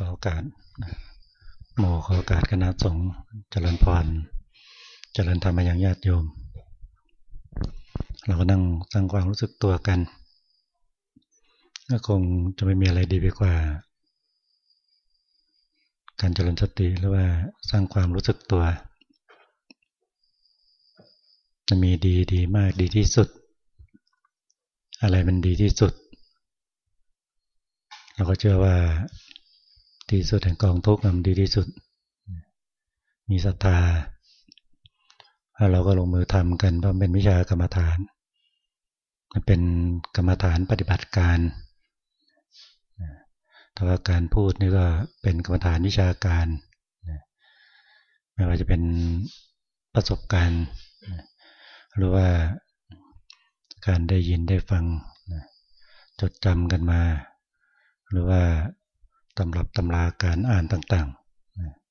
ขอโอกาสโมขอโอกาสคณะสงฆ์เจริญพรเจริญธรรมอย่างญาติโยม เราก็นั่งสร้างความรู้สึกตัวกันก็คงจะไม่มีอะไรดีไปกว่า การเจริญสติหรือว่าสร้างความรู้สึกตัว จะมีดีดีมากดีที่สุด อะไรมันดีที่สุด เราก็เชื่อว่า ที่สุดแห่งกองทุกข์มันดีที่สุด มีศรัทธาเราก็ลงมือทำกันเพราะเป็นวิชากรรมฐาน มันเป็นกรรมฐานปฏิบัติการ แต่ว่าการพูดนี่ก็เป็นกรรมฐานวิชาการ ไม่ว่าจะเป็นประสบการณ์ หรือว่าการได้ยินได้ฟังจดจำกันมา หรือว่า ตำรับตำราการอ่านต่าง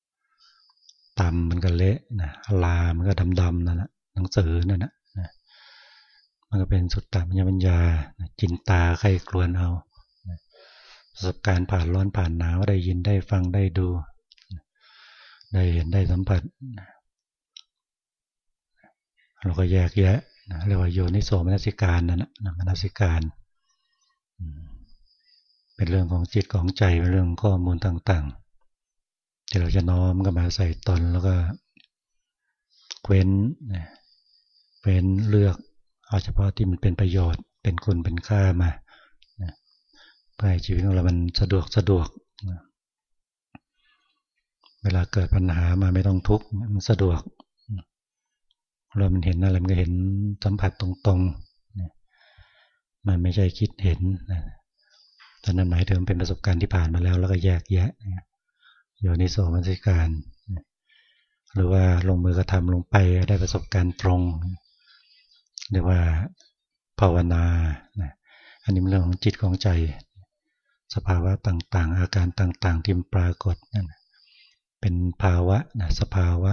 ๆตำมันก็เละนะลามันก็ดำๆนั่นแหละหนังสือนั่นนะมันก็เป็นสุดตามัญญปัญญาจินตาใครกลวนเอาประสบการณ์ผ่านร้อนผ่านหนาวได้ยินได้ฟังได้ดู ได้เห็นได้สัมผัสเราก็แยกแยะเรียกว่าโยนิโสมนสิการนั่นนะมนสิการ เป็นเรื่องของจิตของใจเป็นเรื่องข้อมูลต่างๆที่เราจะน้อมก็มาใส่ตนแล้วก็เว้นเว้นเลือกเอาเฉพาะที่มันเป็นประโยชน์ เป็นคุณเป็นค่ามาเพื่อให้ชีวิตของเรามันสะดวกสะดวก เวลาเกิดปัญหามาไม่ต้องทุกข์มันสะดวก เรามันเห็นอะไรมันก็เห็นสัมผัสตรงๆมันไม่ใช่คิดเห็น ตอนนั้นหมายถึงเป็นประสบการณ์ที่ผ่านมาแล้วแล้วก็แยกแยะโยนิโสมนสิการ หรือว่าลงมือกระทำลงไปได้ประสบการณ์ตรงเรียกว่าภาวนา อันนี้เป็นเรื่องของจิตของใจ สภาวะต่างๆ อาการต่างๆ ที่ปรากฏนั่นเป็นภาวะนะสภาวะ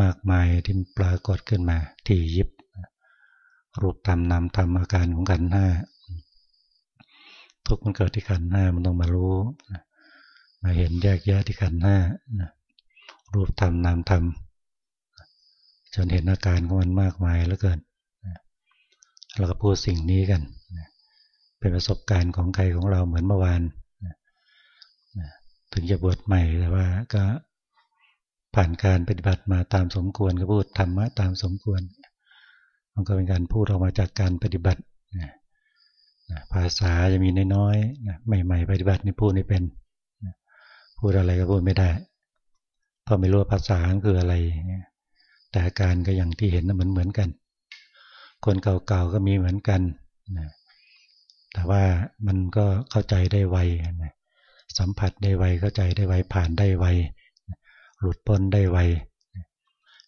มากมายที่ปรากฏขึ้นมา ที่ยิบ รูปธรรมนามธรรมอาการของกันห้า ทุกมันเกิดที่ขันหน้ามันต้องมารู้มาเห็นแยกแยะที่ขันหน้ารูปธรรมนามธรรมจนเห็นอาการของมันมากมายแล้วเกินเราก็พูดสิ่งนี้กัน เป็นประสบการณ์ของใครของเราเหมือนเมื่อวานถึงจะบวชใหม่แต่ว่าก็ผ่านการปฏิบัติมาตามสมควรก็พูดธรรมะตามสมควร มันก็เป็นการพูดออกมาจากการปฏิบัติ ภาษาจะมีน้อยๆใหม่ๆปฏิบัตินี่พูดไม่เป็นพูดอะไรก็พูดไม่ได้เพราะไม่รู้ภาษาคืออะไร แต่อาการก็อย่างที่เห็นนะเหมือนเหมือนกัน คนเก่าๆก็มีเหมือนกันแต่ว่ามันก็เข้าใจได้ไวสัมผัสได้ไวเข้าใจได้ไวผ่านได้ไวหลุดพ้นได้ไว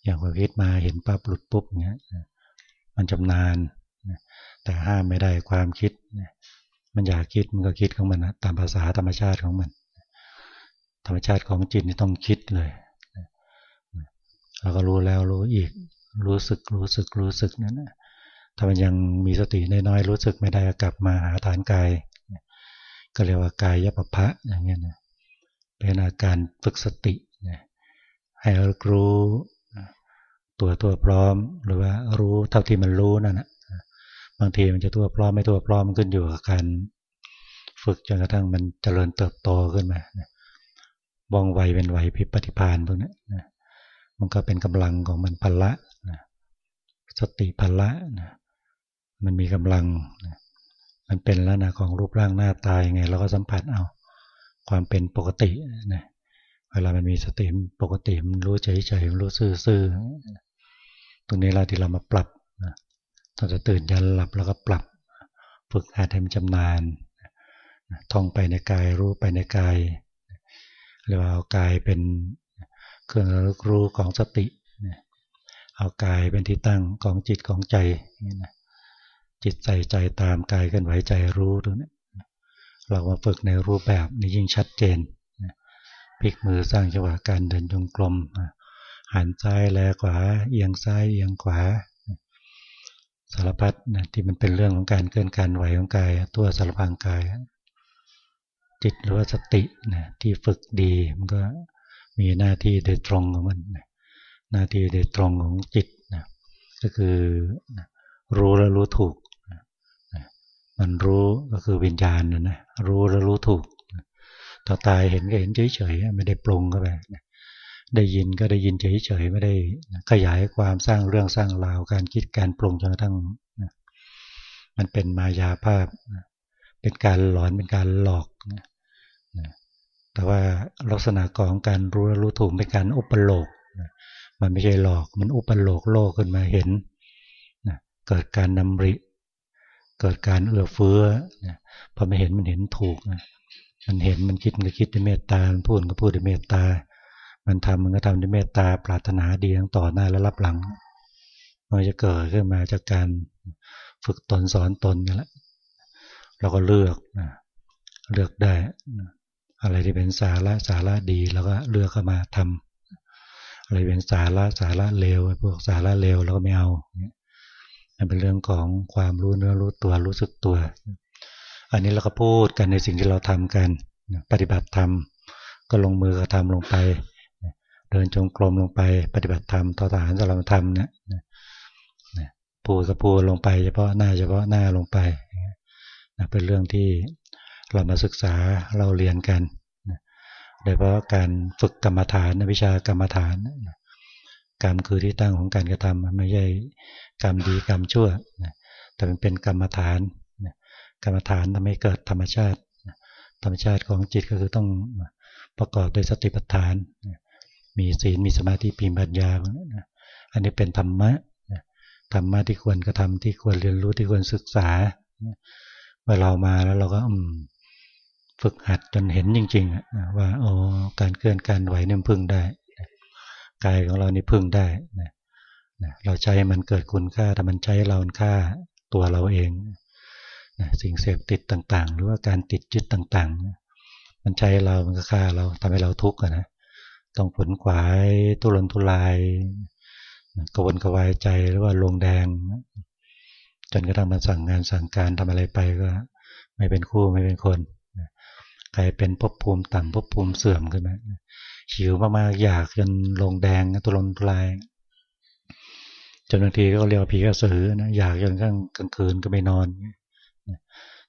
อย่างพอคิดมาเห็นปั๊บหลุดปุ๊บเงี้ยมันจำนาน แต่ห้ามไม่ได้ความคิด มันอยากคิดมันก็คิดของมันนะตามภาษาธรรมชาติของมัน ธรรมชาติของจิตนี่ต้องคิดเลยเราก็รู้แล้วรู้อีก รู้สึกรู้สึกรู้สึกนั่นนะถ้ามันยังมีสติน้อยๆรู้สึกไม่ได้กลับมาหาฐานกาย ก็เรียกว่ากายยปภะอย่างเงี้ยนะเป็นอาการฝึกสติให้เรารู้ตัวตัวพร้อมหรือว่ารู้เท่าที่มันรู้นั่นแหะ บางทีมันจะตัวพร้อมไม่ตัวพร้อมมันขึ้นอยู่กับการฝึกจนกระทั่งมันเจริญเติบโตขึ้นมาว่องไวเป็นไหวพิปฏิพานพวกนี้นะมันก็เป็นกำลังของมันพละนะสติพละนะมันมีกำลังนะมันเป็นแล้วนะของรูปร่างหน้าตายไงเราก็สัมผัสเอาความเป็นปกตินะเวลามันมีสติปกติมันรู้เฉยๆมันรู้ซื่อๆตรงนี้เราที่เรามาปรับ ตอนจะตื่นยันหลับแล้วก็ปรับฝึกหัดให้มันจำนานท่องไปในกายรู้ไปในกายเรียกว่าเอากายเป็นเครื่องระลึกรู้ของสติ เอากายเป็นที่ตั้งของจิตของใจจิตใส่ใจตามกายกันไหวใจรู้ตรงนี้เรามาฝึกในรูปแบบนี้ยิ่งชัดเจนพลิกมือสร้างจังหวะการเดินจงกรมหันซ้ายแลขวาเอียงซ้ายเอียงขวา สารพัดนะที่มันเป็นเรื่องของการเคลื่อนการไหวของกาย ตัวสารพังกาย จิตหรือว่าสตินะที่ฝึกดีมันก็มีหน้าที่โดยตรงของมันนะหน้าที่โดยตรงของจิตนะก็คือนะรู้แล้วรู้ถูกนะมันรู้ก็คือวิญญาณนะนะรู้แล้วรู้ถูกต่อตายเห็นก็เห็นเฉยๆไม่ได้ปรุงเข้าไปนะ ได้ยินก็ได้ยินเฉยๆไม่ได้ขยายความสร้างเรื่องสร้างราวการคิดการปรุงจนกระทั่งมันเป็นมายาภาพ เป็นการหลอนเป็นการหลอกแต่ว่าลักษณะของการรู้รู้ถูกเป็นการอุปโลกมันไม่ใช่หลอก มันอุปโลกโลกขึ้นมาเห็นเกิดการนำริ เกิดการเอื้อเฟื้อพอไม่เห็นมันเห็นถูกมันเห็นมันคิดมันก็คิดด้วยเมตตามันพูดก็พูดด้วยเมตตา มันทำมันก็ทำด้วยเมตตาปรารถนาดีทั้งต่อหน้าและรับหลังมันจะเกิดขึ้นมาจากการฝึกตนสอนตนนี่แหละเราก็เลือกเลือกได้ อะไรที่เป็นสาระสาระดีเราก็เลือกเข้ามาทำอะไรเป็นสาระสาระเลวพวกสาระเลวเราก็ไม่เอานั่นเป็นเรื่องของความรู้เนื้อรู้ตัวรู้สึกตัว อันนี้เราก็พูดกันในสิ่งที่เราทำกันปฏิบัติธรรมก็ลงมือกระทำลงไป เดินจงกรมลงไปปฏิบัติธรรมต่อฐานสารธรรมเนี่ยพูดก็พูลงไปเฉพาะหน้าเฉพาะหน้าลงไปเป็นเรื่องที่เรามาศึกษาเราเรียนกันโดยเพราะการฝึกกรรมฐานวิชากรรมฐานกรรมคือที่ตั้งของการกระทำไม่ใช่กรรมดีกรรมชั่วแต่มันเป็นกรรมฐานกรรมฐานทำให้เกิดธรรมชาติ ธรรมชาติของจิตก็คือต้องประกอบด้วยสติปัฏฐาน มีศีลมีสมาธิปีปัญญาอันนี้เป็นธรรมะธรรมะที่ควรกระทำที่ควรเรียนรู้ที่ควรศึกษาเมื่อเรามาแล้วเราก็อืมฝึกหัดจนเห็นจริงๆว่าโอ้การเคลื่อนการไหวเนี่ยพึ่งได้กายของเรานี่พึ่งได้นะเราใช้มันเกิดคุณค่าแต่มันใช้เราค่าตัวเราเองนะสิ่งเสพติดต่างๆ หรือว่าการติดยึดต่างๆ มันใช้เรา มันก็ฆ่าเราทำให้เราทุกข์นะ ต้องผลขวายทุรนทุรายกระวนกระวายใจหรือว่าลงแดง จนกระทั่งมันสั่งงานสั่งการทำอะไรไปก็ ไม่เป็นคู่ไม่เป็นคนกลายเป็นภพภูมิต่ำภพภูมิเสื่อมขึ้นมาหิวมากๆอยากจนลงแดงตุลนตุลายจนบางทีก็เรียกว่าผีกระสือนะอยากจนกลางกลางคืนก็ไม่นอน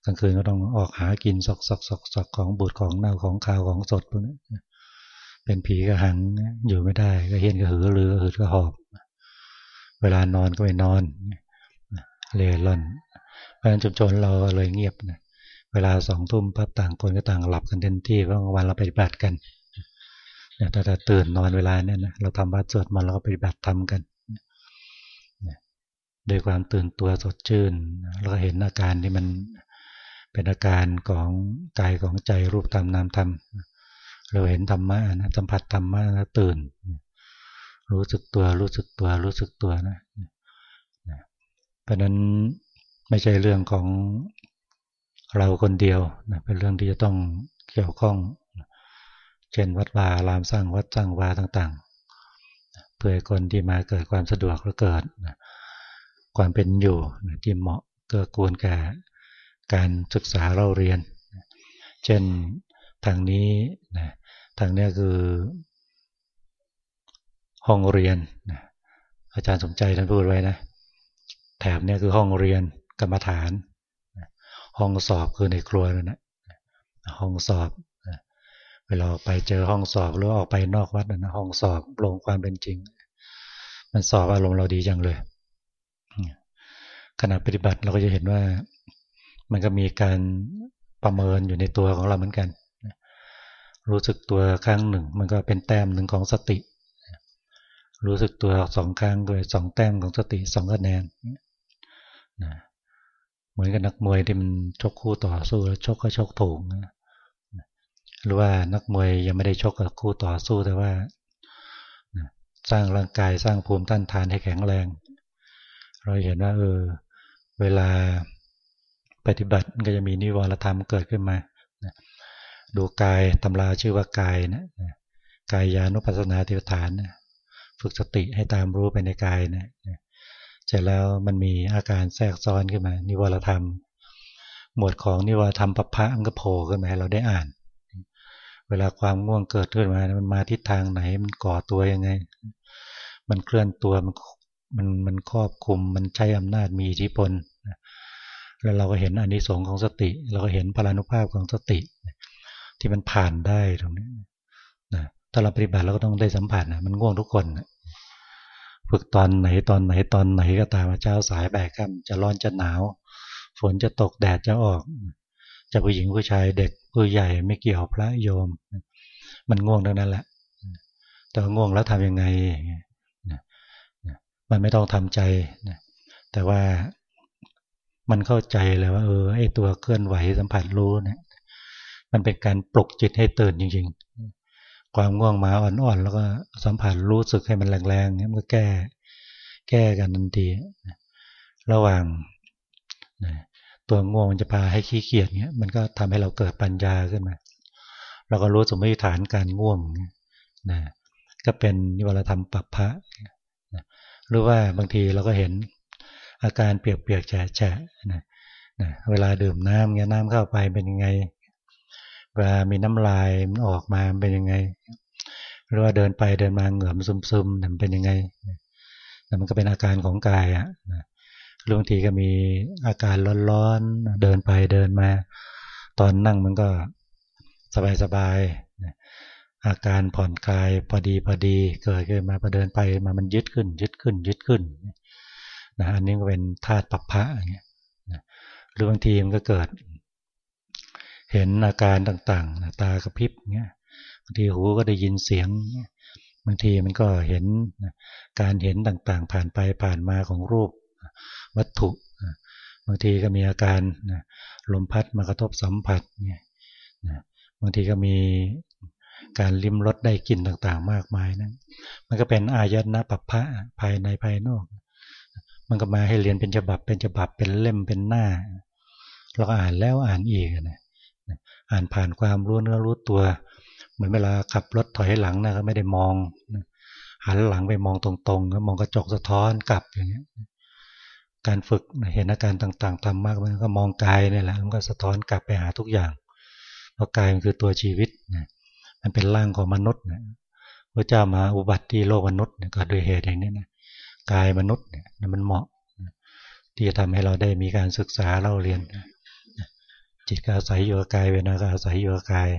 กลางคืนก็ต้องออกหากินซอกซอกซอกซอกของบูดของเน่าของคาวของสดพวกนี้ เป็นผีกระหังอยู่ไม่ได้ ก็เฮียนกระหือหรือกระหืดกระหอบ เวลานอนก็ไม่นอนเล่ร่อนเพราะฉะนั้นชุมชนเราเลยเงียบนะเวลาสองทุ่มปั๊บต่างคนก็ต่างหลับกันเต็มที่เพราะวันเราปฏิบัติกันแต่ถ้าตื่นนอนเวลาเนี่ยนะเราทำวัดสวดมนต์เราก็ปฏิบัติทำกันโดยความตื่นตัวสดชื่นเราก็เห็นอาการที่มันเป็นอาการของกายของใจรูปธรรมนามธรรม เราเห็นธรรมะนะสัมผัสธรรมะแล้วตื่น รู้สึกตัวรู้สึกตัวรู้สึกตัวนะเพราะนั้นไม่ใช่เรื่องของเราคนเดียวนะเป็นเรื่องที่จะต้องเกี่ยวข้อง เช่นวัดวาลามสร้างวัดสร้างวาต่างๆ เพื่อคนที่มาเกิดความสะดวกและเกิดนะความเป็นอยู่นะที่เหมาะเกื้อกูลแก่การศึกษาเราเรียน เช่นทางนี้นะ ทางนี้คือ ห้องเรียน อาจารย์สมใจท่านพูดไว้นะ แถบนี้คือห้องเรียนกรรมฐาน ห้องสอบคือในครัวนั่นนะห้องสอบเวลาไปเจอห้องสอบหรือออกไปนอกวัดนะห้องสอบลงความเป็นจริง มันสอบอารมณ์เราดีจังเลยขณะปฏิบัติเราก็จะเห็นว่ามันก็มีการประเมินอยู่ในตัวของเราเหมือนกัน รู้สึกตัวครั้งหนึ่ง มันก็เป็นแต้มหนึ่งของสติ รู้สึกตัวสองครั้งด้วยสองแต้มของสติสองคะแนนนะมือนกับนักมวยที่มันชกคู่ต่อสู้แล้วชกก็ชกถูกนะหรือว่านักมวยยังไม่ได้ชกกับคู่ต่อสู้แต่ว่าสร้างร่างกายสร้างภูมิต้านทานให้แข็งแรง เราเห็นว่าเออเวลาปฏิบัติก็จะมีนิวรธรรมเกิดขึ้นมา ดูกายตำราชื่อว่ากายนะกายยานุปัสสนาธิฐานนะฝึกสติให้ตามรู้ไปในกายนะเสร็จแล้วมันมีอาการแทรกซ้อนขึ้นมา นิวรธรรม หมวดของนิวรธรรมปภะมันก็โผล่ขึ้นมาให้เราได้อ่าน เวลาความง่วงเกิดขึ้นมามันมาทิศทางไหนมันก่อตัวยังไง มันเคลื่อนตัวมันมันมันครอบคุมมันใช้อำนาจมีอิทธิพลแล้วเราก็เห็นอนิสงส์ของสติ เราก็เห็นพลานุภาพของสติ ที่มันผ่านได้ตรงนี้นะถ้าเราปฏิบัติเราก็ต้องได้สัมผัสนะมันง่วงทุกคนนะฝึกตอนไหนตอนไหนตอนไหนก็ตามเจ้าสายแบกค่ำจะร้อนจะหนาว ฝนจะตกแดดจะออก จะผู้หญิงผู้ชายเด็กผู้ใหญ่ไม่เกี่ยวพระโยม มันง่วงดังนั้นแหละ แต่ง่วงแล้วทำยังไง มันไม่ต้องทำใจ แต่ว่ามันเข้าใจแล้วว่า เออไอ้ตัวเคลื่อนไหวสัมผัสรู้เนี่ย มันเป็นการปลุกจิตให้ตื่นจริง ๆ ความง่วงมาอ่อนๆแล้วก็สัมผัสรู้สึกให้มันแรงๆเนี่ยมันก็แก้ แก้กันทันทีระหว่างตัวง่วงมันจะพาให้ขี้เกียจเนี่ยมันก็ทำให้เราเกิดปัญญาขึ้นมาเราก็รู้สมมติฐานการง่วงนะก็เป็นนิวรธรรมปัปพะนะหรือว่าบางทีเราก็เห็นอาการเปียกๆแฉะๆนะนะเวลาดื่มน้ำเงี้ยน้ำเข้าไปเป็นยังไง วลามีน้ำลายมันออกมาเป็นยังไง หรือว่าเดินไปเดินมาเหงื่อมซึมๆมันเป็นยังไงนะมันก็เป็นอาการของกายอะนะบางทีก็มีอาการร้อนๆ เดินไปเดินมา ตอนนั่งมันก็สบายๆ อาการผ่อนคลายพอดีพอดีเกิดขึ้นมาพอเดินไปมามันยึดขึ้น ยึดขึ้น ยึดขึ้นนะอันนี้ก็เป็นธาตุปัปพะอย่างเงี้ยหรือบางทีมันก็เกิด เห็นอาการต่างๆ ตากระพริบเงี้ยบางทีหูก็ได้ยินเสียงบางทีมันก็เห็นการเห็นต่างๆ ผ่านไปผ่านมาของรูปวัตถุบางทีก็มีอาการลมพัดมากระทบสัมผัสเนี่ยบางทีก็มีการลิ้มรสได้กลิ่นต่างๆ มากมายนะมันก็เป็นอายตนะปัปพะภายในภายนอก มันก็มาให้เรียนเป็นฉบับเป็นฉบับเป็นเล่มเป็นหน้า เราก็อ่านแล้วอ่านอีกนะ อ่านผ่านความรู้เนื้อรู้ตัว เหมือนเวลาขับรถถอยหลังนะก็ไม่ได้มองหันหลังไปมองตรงๆก็มองกระจกสะท้อนกลับอย่างเงี้ยการฝึกเห็นอาการต่างๆทำมากมันก็มองกายนี่แหละมันก็สะท้อนกลับไปหาทุกอย่างเพราะกายมันคือตัวชีวิตนะมันเป็นร่างของมนุษย์นะพระเจ้ามาอุบัติที่โลกมนุษย์ก็โดยเหตุอย่างนี้นะกายมนุษย์เนี่ยมันเหมาะที่จะทำให้เราได้มีการศึกษาเราเรียน จิตก็อาศัยอยู่กับกายเวทนาก็อาศัยอยู่กับกาย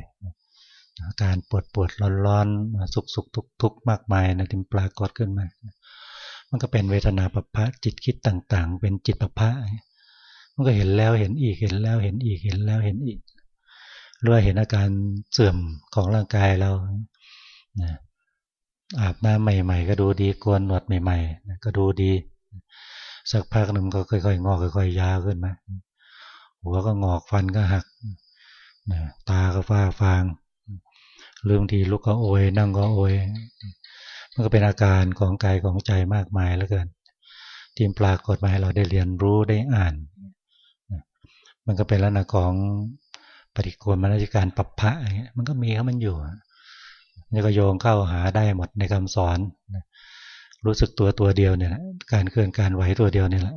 การปวดปวดร้อนร้อนสุขสุขทุกทุกมากมายนะที่ปรากฏขึ้นมา มันก็เป็นเวทนาปัปพะจิตคิดต่าง ๆ เป็นจิตปัปพะมันก็เห็นแล้วเห็นอีกเห็นแล้วเห็นอีกเห็นแล้วเห็นอีกหรือเห็นอาการเสื่อมของร่างกายเราอาบน้ำใหม่ ๆ ก็ดูดีกวนหนวดใหม่ ๆ ก็ดูดี สักพักหนึ่งก็ค่อยๆงอกค่อยๆยาวขึ้นมา หัวก็งอกฟันก็หักตาก็ฟ้าฟางหรืองทีลุกก็โอยนั่งก็โอยมันก็เป็นอาการของกายของใจมากมายแล้วเกินทีมปรากฏมาให้เราได้เรียนรู้ได้อ่าน มันก็เป็นลักษณะของปฏิกูลมนสิการปรับพระมันก็มีเขามันอยู่นี่ก็โยงเข้าหาได้หมดในคำสอน รู้สึกตัวตัวเดียวเนี่ยการเคลื่อนการไหวตัวเดียวเนี่ยแหละ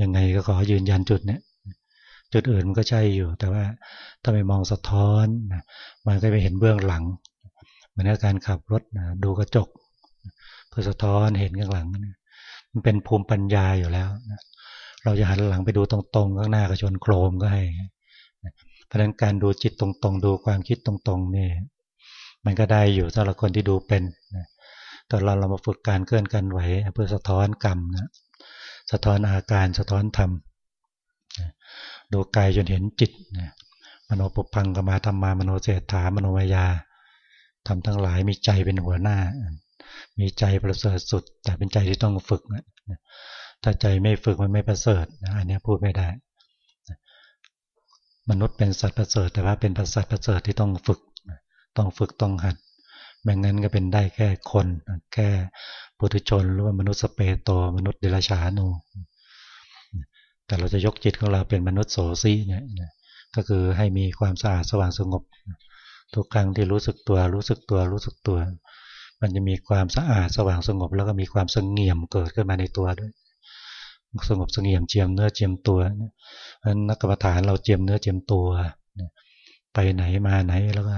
ยังไงก็ขอยืนยันจุดเนี่ย จุดอื่นมันก็ใช่อยู่ แต่ว่าถ้าไปมองสะท้อนมันก็ไปเห็นเบื้องหลัง เหมือนการขับรถดูกระจก เพื่อสะท้อนเห็นข้างหลังมันเป็นภูมิปัญญาอยู่แล้วเราจะหันหลังไปดูตรงๆข้างหน้าก็ชนโครมก็ให้เพราะนั้นการดูจิตตรงๆ ดูความคิดตรงๆนี่มันก็ได้อยู่สำหรับคนที่ดูเป็นแต่เราเรามาฝึกการเคลื่อนกันไหวเพื่อสะท้อนกรรมนะสะท้อนอาการสะท้อนธรรม ดูกายจนเห็นจิตนะมโนปุพังกมาธรรมามโนเสถามโนมายาทำทั้งหลายมีใจเป็นหัวหน้า มีใจประเสริฐสุด แต่เป็นใจที่ต้องฝึกถ้าใจไม่ฝึกมันไม่ประเสริฐอันนี้พูดไม่ได้ มนุษย์เป็นสัตว์ประเสริฐ แต่ว่าเป็นสัตว์ประเสริฐที่ต้องฝึก ต้องฝึกต้องหัดแบ่งั้นก็เป็นได้แค่คน แค่ปุถุชนหรือว่ามนุษย์สเปโตมนุษย์เดรัจฉานู แต่เราจะยกจิตของเราเป็นมนุษย์โสซีเนี่ยก็คือให้มีความสะอาดสว่างสงบ ทุกครั้งที่รู้สึกตัวรู้สึกตัวรู้สึกตัว มันจะมีความสะอาดสว่างสงบ แล้วก็มีความสงเงียมเกิดขึ้นมาในตัวด้วย สงบสงเงียมเจียมเนื้อเจียมตัวนักกรรมฐานเราเจียมเนื้อเจียมตัวไปไหนมาไหนแล้วก็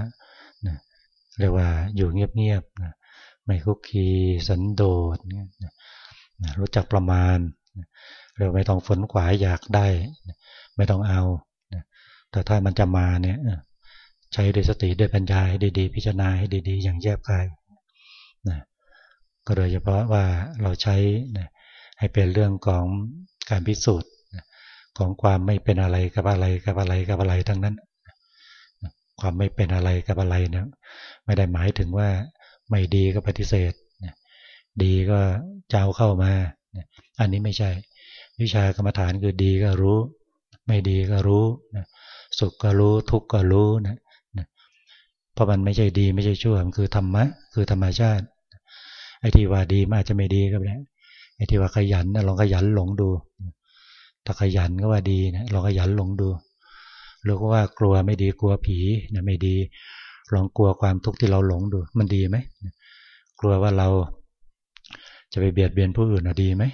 เรียกว่าอยู่เงียบๆไม่คุกคีสันโดษรู้จักประมาณ เราไม่ต้องฝนขวายอยากได้ ไม่ต้องเอา แต่ถ้ามันจะมาเนี่ยใช้ด้วยสติด้วยปัญญาให้ดีๆ พิจารณาให้ดี ๆ อย่างแยบคายนะก็โดยเฉพาะว่าเราใช้นะให้เป็นเรื่องของการพิสูจน์ของความไม่เป็นอะไรกับอะไรกับอะไรกับอะไรทั้งนั้น ความไม่เป็นอะไรกับอะไรเนี่ยไม่ได้หมายถึงว่าไม่ดีก็ปฏิเสธ ดีก็เจ้าเข้ามา อันนี้ไม่ใช่ วิชากรรมฐานคือดีก็รู้ ไม่ดีก็รู้สุขก็รู้ทุกข์ก็รู้นะเพราะมันไม่ใช่ดีไม่ใช่ชั่วมันคือธรรมะ คือธรรมชาติไอ้ที่ว่าดีมันอาจจะไม่ดีก็ได้ไอ้ที่ว่าขยันนะลองขยันหลงดูถ้าขยันก็ว่าดีนะลองขยันหลงดูหรือว่ากลัวไม่ดีกลัวผีนะไม่ดี ลองกลัวความทุกข์ที่เราหลงดู มันดีไหมกลัวว่าเราจะไปเบียดเบียนผู้อื่นนะดีไหม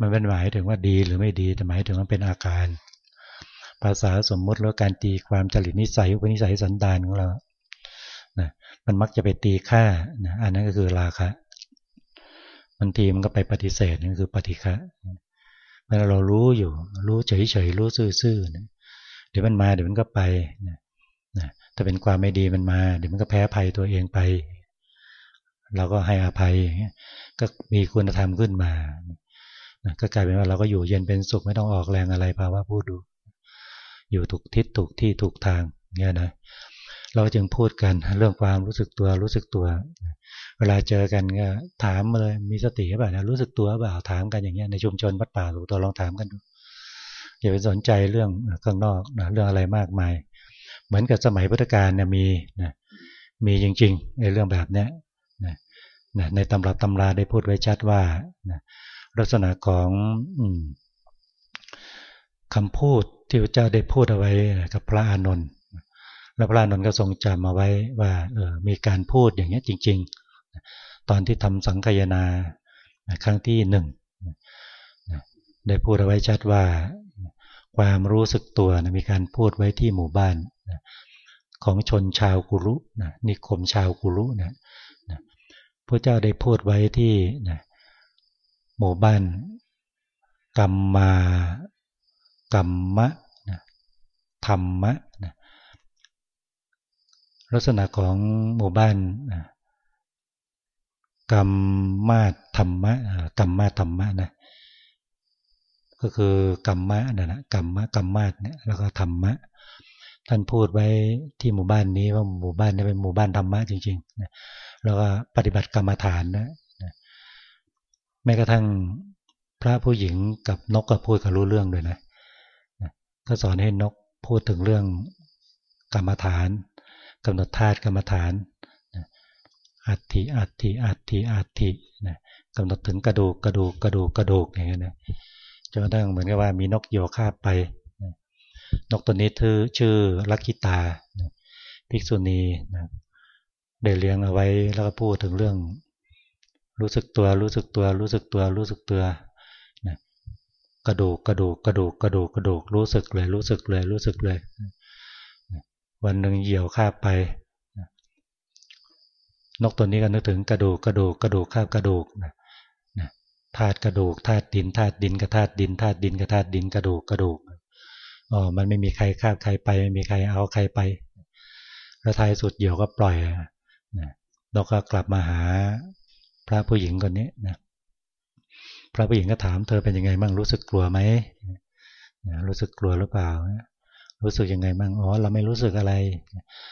มันเป็นหมายถึงว่าดีหรือไม่ดี แต่หมายถึงมันเป็นอาการ ภาษาสมมติแล้วการตีความจริตนิสัยอุปนิสัยสันดานของเรานะมันมักจะไปตีค่านะอันนั้นก็คือราคะบางทีมันก็ไปปฏิเสธนั่นคือปฏิฆะเวลาเรารู้อยู่ รู้เฉยๆรู้ซื่อๆเดี๋ยวมันมาเดี๋ยวมันก็ไปนะถ้าเป็นความไม่ดีมันมา เดี๋ยวมันก็แพ้ภัยตัวเองไป เราก็ให้อภัยก็มีคุณธรรมขึ้นมา ก็กลายเป็นว่าเราก็อยู่เย็นเป็นสุขไม่ต้องออกแรงอะไรภาวะพูดดู อยู่ถูกทิศถูกที่ถูกทางเนี่ยนะเราจึงพูดกันเรื่องความรู้สึกตัวรู้สึกตัว เวลาเจอกันก็ถามเลยมีสติหรือเปล่ารู้สึกตัวเปล่าถามกันอย่างเงี้ยในชุมชนวัดป่าหลวงตัวลองถามกันดูอย่าไปสนใจเรื่องข้างนอกนะเรื่องอะไรมากมาย เหมือนกับสมัยพุทธกาลเนี่ยมีนะมีจริงๆในเรื่องแบบเนี้ยนะนะในตำรับตำราได้พูดไว้ชัดว่านะ ลักษณะของคำพูดที่พระเจ้าได้พูดเอาไว้กับพระอานนท์แล้วพระอานนท์ก็ทรงจำมาไว้ว่าเออมีการพูดอย่างนี้จริง ๆ ตอนที่ทำสังคยนาครั้งที่หนึ่งได้พูดเอาไว้ชัดว่าความรู้สึกตัวมีการพูดไว้ที่หมู่บ้านของชนชาวกุรุนิคมชาวกุรุนะพระเจ้าได้พูดไว้ที่ หมู่บ้านกัมมากัมมะธรรมะลักษณะของหมู่บ้านกรรมมาธรรมะกรรมมาธรรมะนะก็คือกรรมะนะนะกรรมะกรรมมาเนี่ยแล้วก็ธรรมะ ท่านพูดไว้ที่หมู่บ้านนี้ว่าหมู่บ้านนี้เป็นหมู่บ้านธรรมะจริงๆนะแล้วก็ปฏิบัติกรรมฐานนะ แม้กระทั่งพระผู้หญิงกับนกก็พูดกันรู้เรื่องด้วยนะก็สอนให้นกพูดถึงเรื่องกรรมฐานกำหนดธาตุกรรมฐานอัติอัติอัติอัตินะกำหนดถึงกระดูกกระดูกกระดูกกระดูกอย่างเงี้ยนะจนกระทั่งเหมือนกับว่ามีนกโยคาบไป นกตัวนี้ชื่อชื่อลักขิตา ภิกษุณีนะได้เลี้ยงเอาไว้แล้วก็พูดถึงเรื่อง รู้สึกตัว รู้สึกตัว รู้สึกตัว รู้สึกตัวนะกระดูกกระดูกกระดูกกระดูกกระดูกรู้สึกเลย รู้สึกเลย รู้สึกเลย วันหนึ่งเหยี่ยวคาบไป นกตัวนี้ก็นึกถึงกระดูกกระดูกกระดูกข้ากระดูกนะธาตุกระดูกธาตุดินธาตุดินกับธาตุดินธาตุดินกับธาตุดินกระดูกกระดูกอ๋อมันไม่มีใครคาบใครไป ไม่มีใครเอาใครไปแล้วท้ายสุดเหี่ยวก็ปล่อยเราก็กลับมาหา พระผู้หญิงคนนี้นะพระผู้หญิงก็ถามเธอเป็นยังไงบ้างรู้สึกกลัวไหมรู้สึกกลัวหรือเปล่า รู้สึกยังไงบ้างอ๋อเราไม่รู้สึกอะไร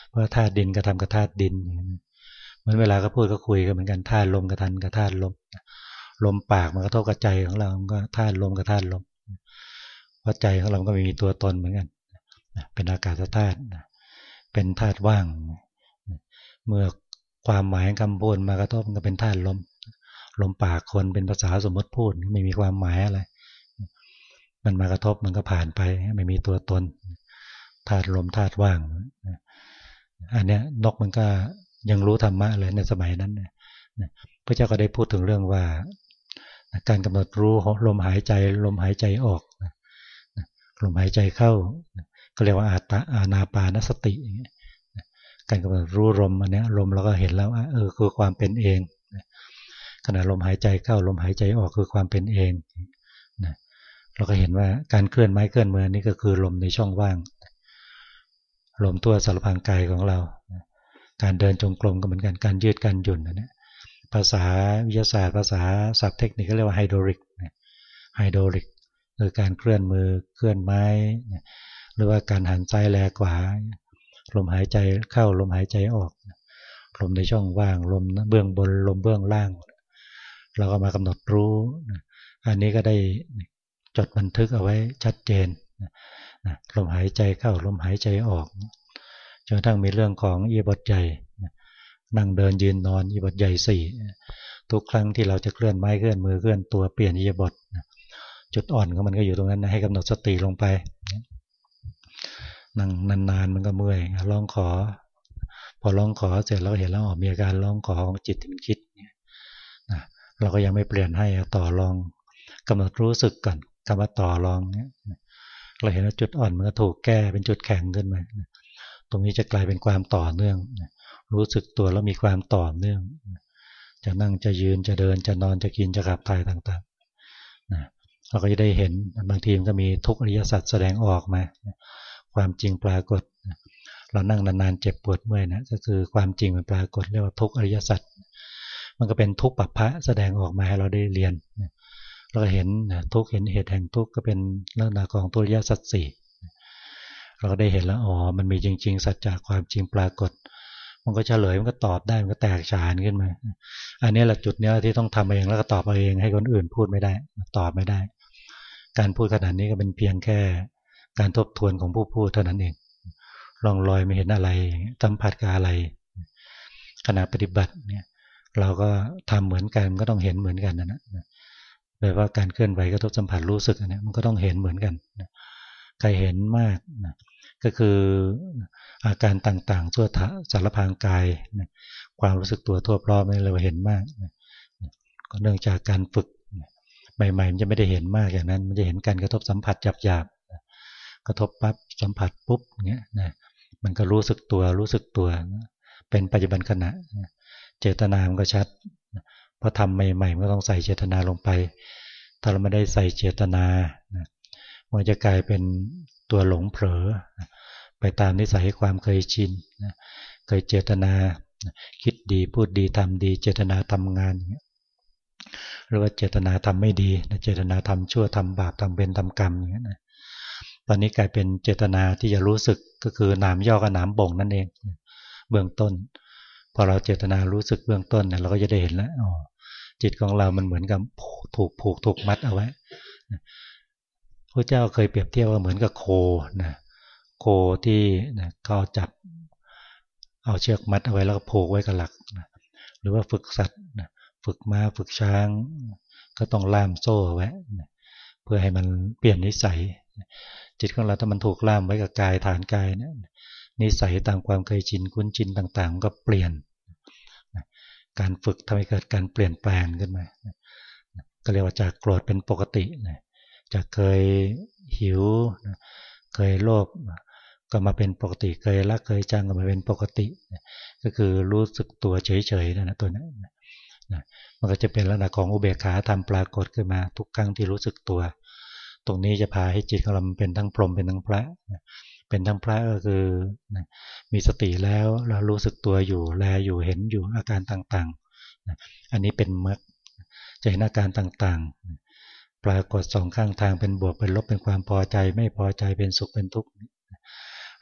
เพราะธาตุดินกระทำกับธาตุดินเหมือนเวลาก็พูดก็คุยกันเหมือนกันธาตุลมกับทันกับธาตุลมลมปากมันก็เท่ากับใจของเราก็ธาตุลมกับธาตุลมเพราะใจของเราก็มีตัวตนเหมือนกันเป็นอากาศธาตุเป็นธาตุว่าง เมื่อ ความหมายคำพูดมากระทบมันก็เป็นธาตุลม ลมปากคนเป็นภาษาสมมติพูดไม่มีความหมายอะไร มันมากระทบมันก็ผ่านไป ไม่มีตัวตนธาตุลมธาตุว่าง อันเนี้ยนกมันก็ยังรู้ธรรมะเลยในสมัยนั้นนพระเจ้าก็ได้พูดถึงเรื่องว่า การกำหนดรู้ลมหายใจลมหายใจออกลมหายใจเข้าก็เรียกว่าอาตาอานาปานสติ การกำหนดรู้ลมอันนี้ลมเราก็เห็นแล้วเออคือความเป็นเองขณะลมหายใจเข้าลมหายใจออกคือความเป็นเองนะเราก็เห็นว่าการเคลื่อนไม้เคลื่อนมือนี่ก็คือลมในช่องว่าง ลมตัวสารพางกายของเรา การเดินจงกรมก็เหมือนกันการยืดการหยุ่นนะภาษาวิทยาศาสตร์ ภาษาศัพท์เทคนิคก็เรียกว่าไฮโดริกไฮโดริกคือการเคลื่อนมือเคลื่อนไม้ หรือว่าการหันซ้ายแลขวา ลมหายใจเข้าลมหายใจออก ลมในช่องว่างลมเบื้องบนลมเบื้องล่าง เราก็มากำหนดรู้ อันนี้ก็ได้จดบันทึกเอาไว้ชัดเจนลมหายใจเข้าลมหายใจออกจนทั้งมีเรื่องของอีบทใหญ่นั่งเดินยืนนอนอีบทใหญ่สี่ทุกครั้งที่เราจะเคลื่อนไม้เคลื่อนมือเคลื่อนตัวเปลี่ยนอีบทจุดอ่อนของมันก็อยู่ตรงนั้นนะให้กำหนดสติลงไป นั่งนานๆมันก็เมื่อยร้องขอ พอร้องขอเสร็จเราเห็นแล้วออกมีอาการร้องขอของจิตที่มันคิดเนี่ยนะเราก็ยังไม่เปลี่ยนให้ต่อรองกำหนดรู้สึกก่อนคำว่าต่อรองเนี่ยเราเห็นว่าจุดอ่อนมันก็ถูกแก้เป็นจุดแข็งขึ้นมาตรงนี้จะกลายเป็นความต่อเนื่อง รู้สึกตัวแล้วมีความต่อเนื่อง จะนั่งจะยืนจะเดินจะนอนจะกินจะขับถ่ายต่างๆนะเราก็จะได้เห็นบางทีมันก็มีทุกอริยสัจแสดงออกมา ความจริงปรากฏ เรานั่งนานๆเจ็บปวดเมื่อยนะก็คือความจริงมันปรากฏเรียกว่าทุกอริยสัจมันก็เป็นทุกปัปพะแสดงออกมาให้เราได้เรียน เราก็เห็นทุกเห็นเหตุแห่งทุกก็เป็นลักษณะของตุริยสัจสี่เราก็ได้เห็นแล้วอ๋อมันมีจริง ๆ สัจจากความจริงปรากฏ มันก็เฉลยมันก็ตอบได้มันก็แตกฉานขึ้นมา อันนี้แหละจุดเนี้ยที่ต้องทำเองแล้วก็ตอบเองให้คนอื่นพูดไม่ได้ ตอบไม่ได้ การพูดขนาดนี้ก็เป็นเพียงแค่ การทบทวนของผู้พูดเท่านั้นเองลองลอยไม่เห็นอะไรสัมผัสกับอะไร ขณะปฏิบัติเนี่ย เราก็ทำเหมือนกันก็ต้องเห็นเหมือนกันนะนะแปลว่าการเคลื่อนไหวกระทบสัมผัสรู้สึกเนี่ยมันก็ต้องเห็นเหมือนกันใครเห็นมากนะก็คืออาการต่างๆทั่วสารพางกายนะความรู้สึกตัวทั่วพร้อมนี่เราเห็นมากนะก็เนื่องจากการฝึกใหม่ๆมันจะไม่ได้เห็นมากอย่างนั้น มันจะเห็นการกระทบสัมผัสหยาบ กระทบปั๊บสัมผัสปุ๊บเงี้ยนะมันก็รู้สึกตัวรู้สึกตัว เป็นปัจจุบันขณะ เจตนามันก็ชัดพอทำใหม่ๆมันก็ต้องใส่เจตนาลงไป ถ้าเราไม่ได้ใส่เจตนามันจะกลายเป็นตัวหลงเผลอ ไปตามนิสัยความเคยชินเคยเจตนาคิดดีพูดดีทำดี เจตนาทำงานหรือว่าเจตนาทำไม่ดี เจตนาทำชั่วทำบาปทำเป็นทำกรรมอย่างนี้นะ ตอนนี้กลายเป็นเจตนาที่จะรู้สึกก็คือหนามย่อกับหนามบ่งนั่นเอง เบื้องต้น พอเราเจตนารู้สึกเบื้องต้นเนี่ยเราก็จะได้เห็นแล้วอ๋อจิตของเรามันเหมือนกับถูกผูกถูกมัดเอาไว้พระเจ้าเคยเปรียบเทียบว่าเหมือนกับโคนะโคที่นะเขาจับเอาเชือกมัดเอาไว้แล้วก็ผูกไว้กับหลักนะหรือว่าฝึกสัตว์นะฝึกม้าฝึกช้าง ก็ต้องล่ามโซ่เอาไว้นะเพื่อให้มันเปลี่ยนนิสัย จิตของเราถ้ามันถูกล่ามไว้กับกายฐานกายเนี่ยนิสัยตามความเคยชินคุ้นชินต่างๆ ก็เปลี่ยน การฝึกทำให้เกิดการเปลี่ยนแปลงขึ้นมา ก็เรียกว่าจากโกรธเป็นปกติ จากเคยหิว เคยโลภก็มาเป็นปกติ เคยรักเคยจังก็มาเป็นปกติ ก็คือรู้สึกตัวเฉยๆนะตัวนั้นมันก็จะเป็นลักษณะของอุเบกขาทำปรากฏขึ้นมาทุกครั้งที่รู้สึกตัว ตรงนี้จะพาให้จิตของเราเป็นทั้งพรหมเป็นทั้งพระเป็นทั้งพระก็คือมีสติแล้วเรารู้สึกตัวอยู่แลอยู่เห็นอยู่อาการต่างๆ อันนี้เป็นมรรคจะเห็นอาการต่างๆ ปรากฏสองข้างทางเป็นบวกเป็นลบเป็นความพอใจ ไม่พอใจเป็นสุขเป็นทุกข์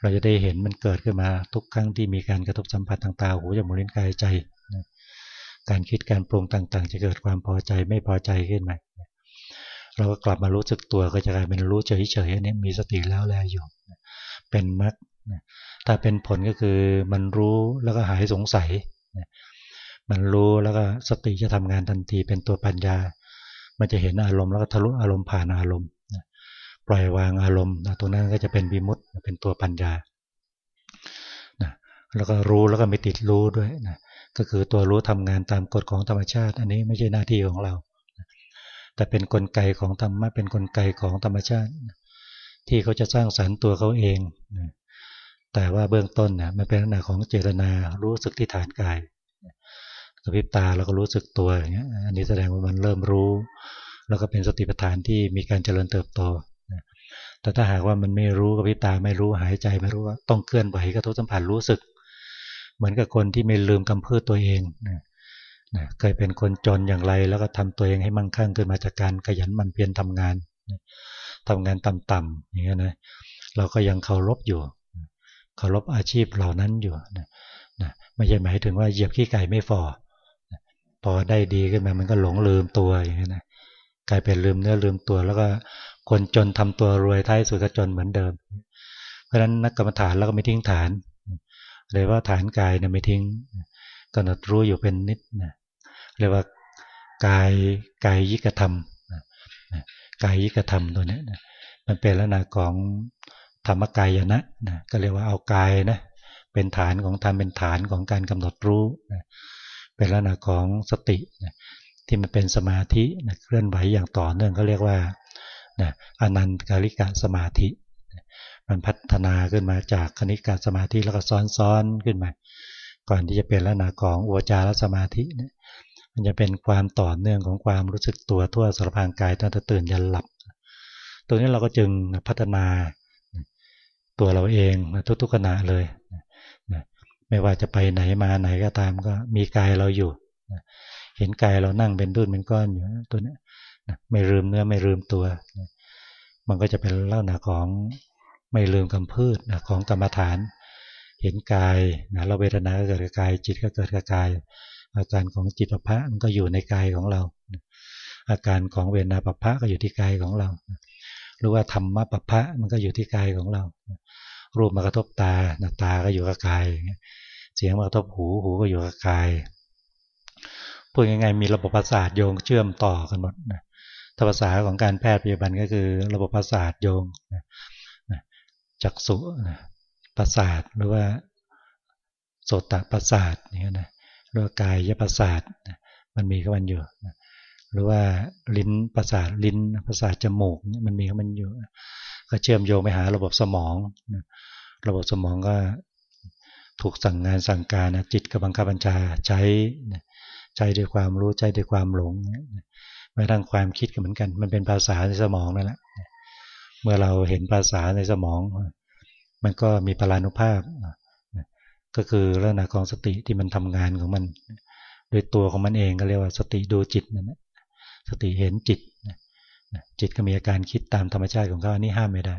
เราจะได้เห็นมันเกิดขึ้นมาทุกครั้งที่มีการกระทบสัมผัสทางตาหูจมูกลิ้นกายใจ การคิดการปรุงต่างๆ จะเกิดความพอใจไม่พอใจขึ้นมา เราก็กลับมารู้สึกตัวก็จะกลายเป็นรู้เฉยๆอันนี้มีสติแล้วแลอยู่ เป็นมรรคถ้าเป็นผลก็คือมันรู้แล้วก็หายสงสัย มันรู้แล้วก็สติจะทำงานทันทีเป็นตัวปัญญา มันจะเห็นอารมณ์แล้วก็ทะลุอารมณ์ผ่านอารมณ์ ปล่อยวางอารมณ์ตรงนั้นก็จะเป็นวิมุตต์เป็นตัวปัญญา แล้วก็รู้แล้วก็ไม่ติดรู้ด้วยนะ ก็คือตัวรู้ทำงานตามกฎของธรรมชาติ อันนี้ไม่ใช่หน้าที่ของเรา แต่เป็นนกลไกของธรรมะเป็นนกลไกของธรรมชาติ ที่เขาจะสร้างสรรค์ตัวเขาเอง แต่ว่าเบื้องต้นเนี่ยมันเป็นลักษณะของเจตนารู้สึกที่ฐานกายกระพริบตาแล้วก็รู้สึกตัวอย่างเงี้ยอันนี้แสดงว่ามันเริ่มรู้ แล้วก็เป็นสติปัฏฐานที่มีการเจริญเติบโตแต่ถ้าหากว่ามันไม่รู้กระพริบตาไม่รู้หายใจไม่รู้ว่าต้องเคลื่อนไหวกระทบสัมผัสรู้สึก เหมือนกับคนที่ไม่ลืมกำพืชตัวเองนะ นะเคยเป็นคนจนอย่างไร แล้วก็ทำตัวเองให้มั่งคั่งขึ้นมาจากการขยันมันเพียรทำงานทำงานต่ำๆอย่างเงี้ยนะเราก็ยังเคารพอยู่เคารพอาชีพเหล่านั้นอยู่นะนะไม่ใช่หมายถึงว่าเหยียบขี้ไก่ไม่ฟอพอได้ดีขึ้นมามันก็หลงลืมตัวอย่างเงี้นะกลายเป็นลืมเนื้อลืมตัว แล้วก็คนจนทำตัวรวยท้ายสุดก็จนเหมือนเดิม เพราะฉะนั้นนักกรรมฐานเราก็ไม่ทิ้งฐานเลยว่าฐานกายเนี่ยไม่ทิ้งกำหนดรู้อยู่เป็นนิดนะ เรียกว่ากายกายยิกธรรมกายยิกธรรมตัวนี้มันเป็นลักษณะของธรรมกายนะนะก็เรียกว่าเอากายนะเป็นฐานของธรรมเป็นฐานของการกำหนดรู้นะเป็นลักษณะของสตินะที่มันเป็นสมาธินะเคลื่อนไหวอย่างต่อเนื่องก็เรียกว่านะอนันตกาลิกะสมาธิมันพัฒนาขึ้นมาจากคณิกาสมาธิแล้วก็ซ้อนๆขึ้นมา ก่อนที่จะเป็นลักษณะของอุจารสมาธินะ มันจะเป็นความต่อเนื่องของความรู้สึกตัวทั่วสารพางกายตั้งแต่ตื่นยันหลับ ตัวนี้เราก็จึงพัฒนาตัวเราเองทุกๆขณะเลย ไม่ว่าจะไปไหนมาไหนก็ตามก็มีกายเราอยู่ เห็นกายเรานั่งเป็นดุนเป็นก้อนอยู่ตัวนี้ไม่ลืมเนื้อไม่ลืมตัว มันก็จะเป็นเล่าหนาของไม่ลืมคำพืชของกรรมฐาน เห็นกายนะเราเวทนาก็เกิดกับกาย จิตก็เกิดกับกาย อาการของจิตปภะมันก็อยู่ในกายของเรา อาการของเวนาปภะก็อยู่ที่กายของเรา หรือว่าธรรมะปภะมันก็อยู่ที่กายของเรา รูปมากระทบตาตาก็อยู่กับกาย เสียงมากระทบหูหูก็อยู่กับกายพูดง่ายๆมีระบบประสาทโยงเชื่อมต่อกันหมดนะถ้าภาษาของการแพทย์พยาบาลก็คือระบบประสาทโยงจักสุประสาทหรือว่าโสตประสาทนี่นะหรือว่ากายยประสาทมันมีกับมันอยู่ หรือว่าลิ้นประสาทลิ้นประสาทจมูกมันมีกับมันอยู่ ก็เชื่อมโยงไปหาระบบสมอง ระบบสมองก็ถูกสั่งงานสั่งการจิตกับบังคับบัญชาใช้ใจด้วยความรู้ใจด้วยความหลงแม้ทางความคิดก็เหมือนกัน มันเป็นภาษาในสมองนั่นแหละเมื่อเราเห็นภาษาในสมอง มันก็มีพลานุภาพ ก็คือเรื่องของสติที่มันทำงานของมัน โดยตัวของมันเองก็เรียกว่าสติดูจิตนั่นแหละสติเห็นจิตจิตก็มีอาการคิดตามธรรมชาติของเขาอันนี้ห้ามไม่ได้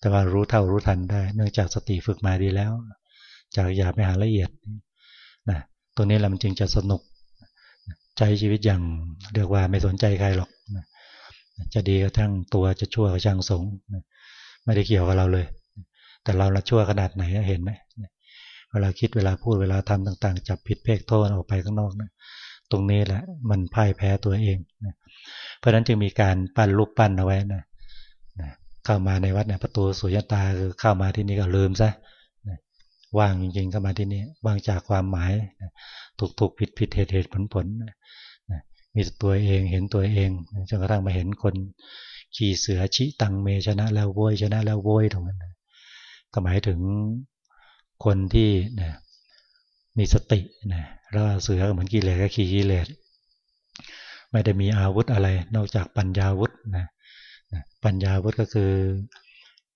แต่ว่ารู้เท่ารู้ทันได้ เนื่องจากสติฝึกมาดีแล้ว จากหยาบไปหาละเอียดนะตัวนี้แหละมันจึงจะสนุกใช้ชีวิตอย่างเรียกว่าไม่สนใจใครหรอกจะดีก็ทั้งตัวจะชั่วก็ช่างสงไม่ได้เกี่ยวกับเราเลย แต่เราละชั่วขนาดไหนเห็นไหม เวลาคิดเวลาพูดเวลาทำต่าง ๆ จับผิดเพกโทษออกไปข้างนอกนะตรงนี้แหละมันพ่ายแพ้ตัวเองนะเพราะฉะนั้นจึงมีการปั้นรูปปั้นเอาไว้นะเข้ามาในวัดเนี่ยประตูสุญญตาคือเข้ามาที่นี่ก็ลืมซะว่างจริงๆเข้ามาที่นี่ว่างจากความหมายถูกถูกผิดผิดเหตุเหตุผลผลมีตัวเองเห็นตัวเองจนกระทั่งมาเห็นคนขี่เสือชิตังเมชนะแล้วโวยชนะแล้วโวยตรงนั้นก็หมายถึง คนที่นะมีสตินะแล้วเสือเหมือนกิเลสก็ขี่กิเลสไม่ได้มีอาวุธอะไร นอกจากปัญญาวุธนะปัญญาวุธก็คือ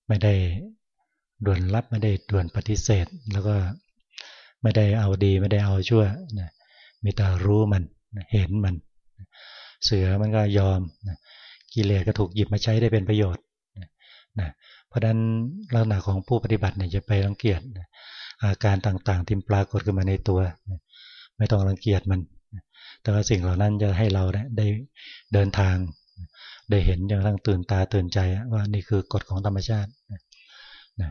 ไม่ได้ด่วนรับไม่ได้ด่วนปฏิเสธ แล้วก็ไม่ได้เอาดีไม่ได้เอาชั่วนะมีแต่รู้มันเห็นมัน เสือมันก็ยอมนะกิเลสก็ถูกหยิบมาใช้ได้เป็นประโยชน์นะ ราะฉะนั้นลักษณะของผู้ปฏิบัติเนี่ยจะไปรังเกียจอาการต่างๆที่ปรากฏขึ้นมาในตัว ไม่ต้องรังเกียจมัน แต่ว่าสิ่งเหล่านั้นจะให้เราได้เดินทาง ได้เห็นจนกระทั่งตื่นตาตื่นใจว่านี่คือกฎของธรรมชาตินะ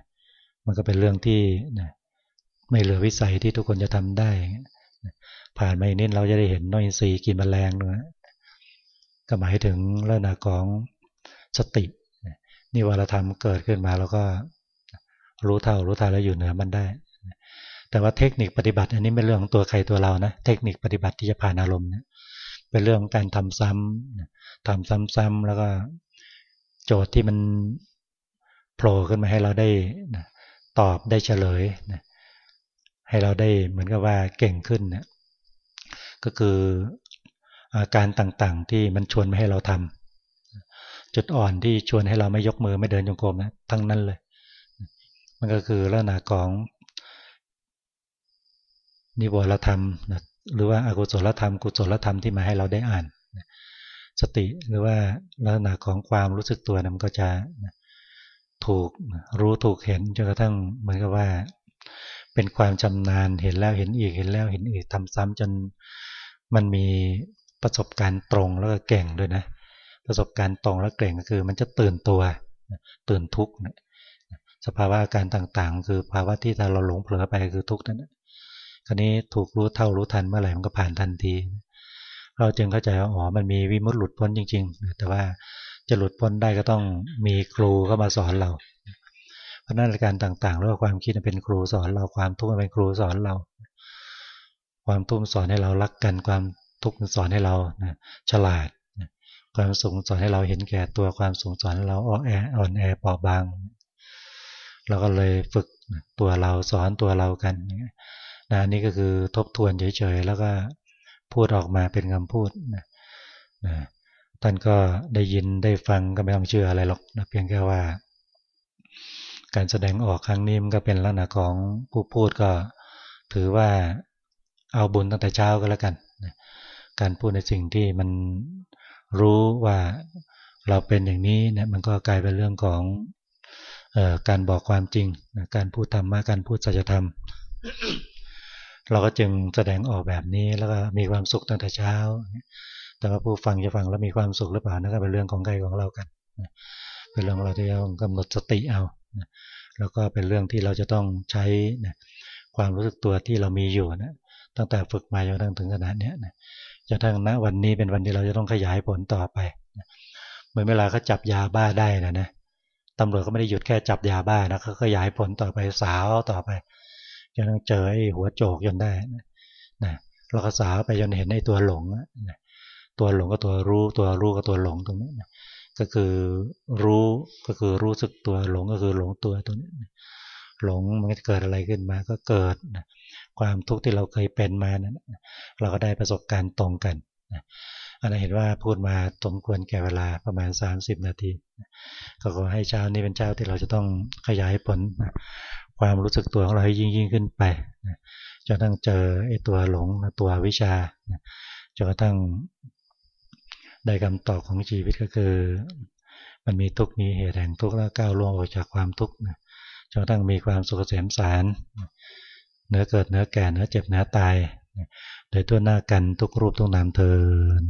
มันก็เป็นเรื่องที่นะไม่เหลือวิสัยที่ทุกคนจะทำได้ ผ่านมาอีกนิดเราจะได้เห็นน้อยสีกินแมลงด้วยก็หมายถึงเรื่องของสติ นี่ว่าเราทำเกิดขึ้นมาเราก็รู้เท่ารู้ทันแล้วอยู่เหนือมันได้ แต่ว่าเทคนิคปฏิบัติ อันนี้เป็นเรื่องของตัวใครตัวเรานะ เทคนิคปฏิบัติที่จะผ่านอารมณ์นะเป็นเรื่องของการทำซ้ำทำซ้ำๆแล้วก็โจทย์ที่มันโผล่ขึ้นมาให้เราได้ตอบได้เฉลยนะให้เราได้เหมือนกับว่าเก่งขึ้นนะก็คืออาการต่างๆที่มันชวนไม่ให้เราทำ จุดอ่อนที่ชวนให้เราไม่ยกมือไม่เดินจงกรมนะทั้งนั้นเลย มันก็คือลักษณะของนิวรธรรมนะหรือว่าอากุศลธรรม กุศลธรรมที่มาให้เราได้อ่านสติหรือว่าลักษณะของความรู้สึกตัวนั้นก็จะถูกรู้ถูกเห็นจนกระทั่งเหมือนกับว่า เป็นความชำนาญเห็นแล้วเห็นอีกเห็นแล้วเห็นอีกทำซ้ำจนมันมีประสบการณ์ตรงแล้วก็เก่งด้วยนะ ประสบการณ์ตรงแล้วเก่งก็คือ มันจะตื่นตัวตื่นทุกข์สภาวะอาการต่างๆ คือภาวะที่ถ้าเราหลงเผลอไปคือทุกข์นั่นคราวนี้ถูกรู้เท่ารู้ทันเมื่อไหร่มันก็ผ่านทันที เราจึงเข้าใจว่าอ๋อมันมีวิมุตติหลุดพ้นจริง ๆ แต่ว่าจะหลุดพ้นได้ก็ต้องมีครูเข้ามาสอนเรา เพราะนั้นการต่างๆหรือว่าความคิดเป็นครูสอนเราความทุกข์เป็นครูสอนเรา ความทุกข์สอนให้เรารักกันความทุกข์สอนให้เราฉลาด ความสูงสอนให้เราเห็นแก่ตัวความสูงสอนให้เราอ่อนแออ่อนแอปอบางเราก็เลยฝึกตัวเราสอนตัวเรากันนะนี่ก็คือทบทวนเฉยๆแล้วก็พูดออกมาเป็นคำพูดนะนะท่านก็ได้ยินได้ฟังก็ไม่ต้องเชื่ออะไรหรอกนะเพียงแค่ว่า การแสดงออกครั้งนี้มันก็เป็นลักษณะของผู้พูดก็ ถือว่าเอาบุญตั้งแต่เช้าก็แล้วกันการพูดในสิ่งที่มัน รู้ว่าเราเป็นอย่างนี้เนี่ยมันก็กลายเป็นเรื่องของออการบอกความจริงการพูดธรรมะการพูดสัจธรรม เราก็จึงแสดงออกแบบนี้แล้วก็มีความสุขตั้งแต่เช้า แต่ว่าผู้ฟังจะฟังแล้วมีความสุขหรือเปล่านั่นก็เป็นเรื่องของใครของเรากันเป็นเรื่องเราที่ต้องกำหนดสติเอาแล้วก็เป็นเรื่องที่เราจะต้องใช้ความรู้สึกตัวที่เรามีอยู่นะตั้งแต่ฝึกมาจนถึงขนาดนี้นะ จนทั้งณวันนี้เป็นวันที่เราจะต้องขยายผลต่อไปเหมือนเวลาเขาจับยาบ้าได้นะนะตำรวจก็ไม่ได้หยุดแค่จับยาบ้านะเขาขยายผลต่อไปสาวต่อไปจนต้องเจอไอ้หัวโจกจนได้นะเราก็สาวไปจนเห็นไอ้ตัวหลงนะตัวหลงก็ตัวรู้ ตัวรู้ก็ตัวหลงตรงนี้นะก็คือรู้ก็คือรู้สึกตัวหลงก็คือหลงตัวตรงนี้หลงมันจะเกิดอะไรขึ้นมาก็เกิดนะ ความทุกข์ที่เราเคยเป็นมานั้นเราก็ได้ประสบการณ์ตรงกันอันนั้เห็นว่าพูดมาสมควรแก่เวลาประมาณ 30 นาที ก็ขอให้เช้านี้เป็นเช้าที่เราจะต้องขยายผลความรู้สึกตัวของเราให้ยิ่งยิ่งขึ้นไปจนต้องเจอไอ้ตัวหลงตัววิชาจนกระทั่งได้คำตอบของชีวิตก็คือ มันมีทุกข์มีเหตุแห่งทุกข์แล้วก้าวล่วงออกจากความทุกข์จนกระทั่งมีความสุขเสมสาร เนื้อเกิดเนื้อแก่เนื้อเจ็บเนื้อตาย โดยตัวหน้ากันทุกรูปทุกนามเทิน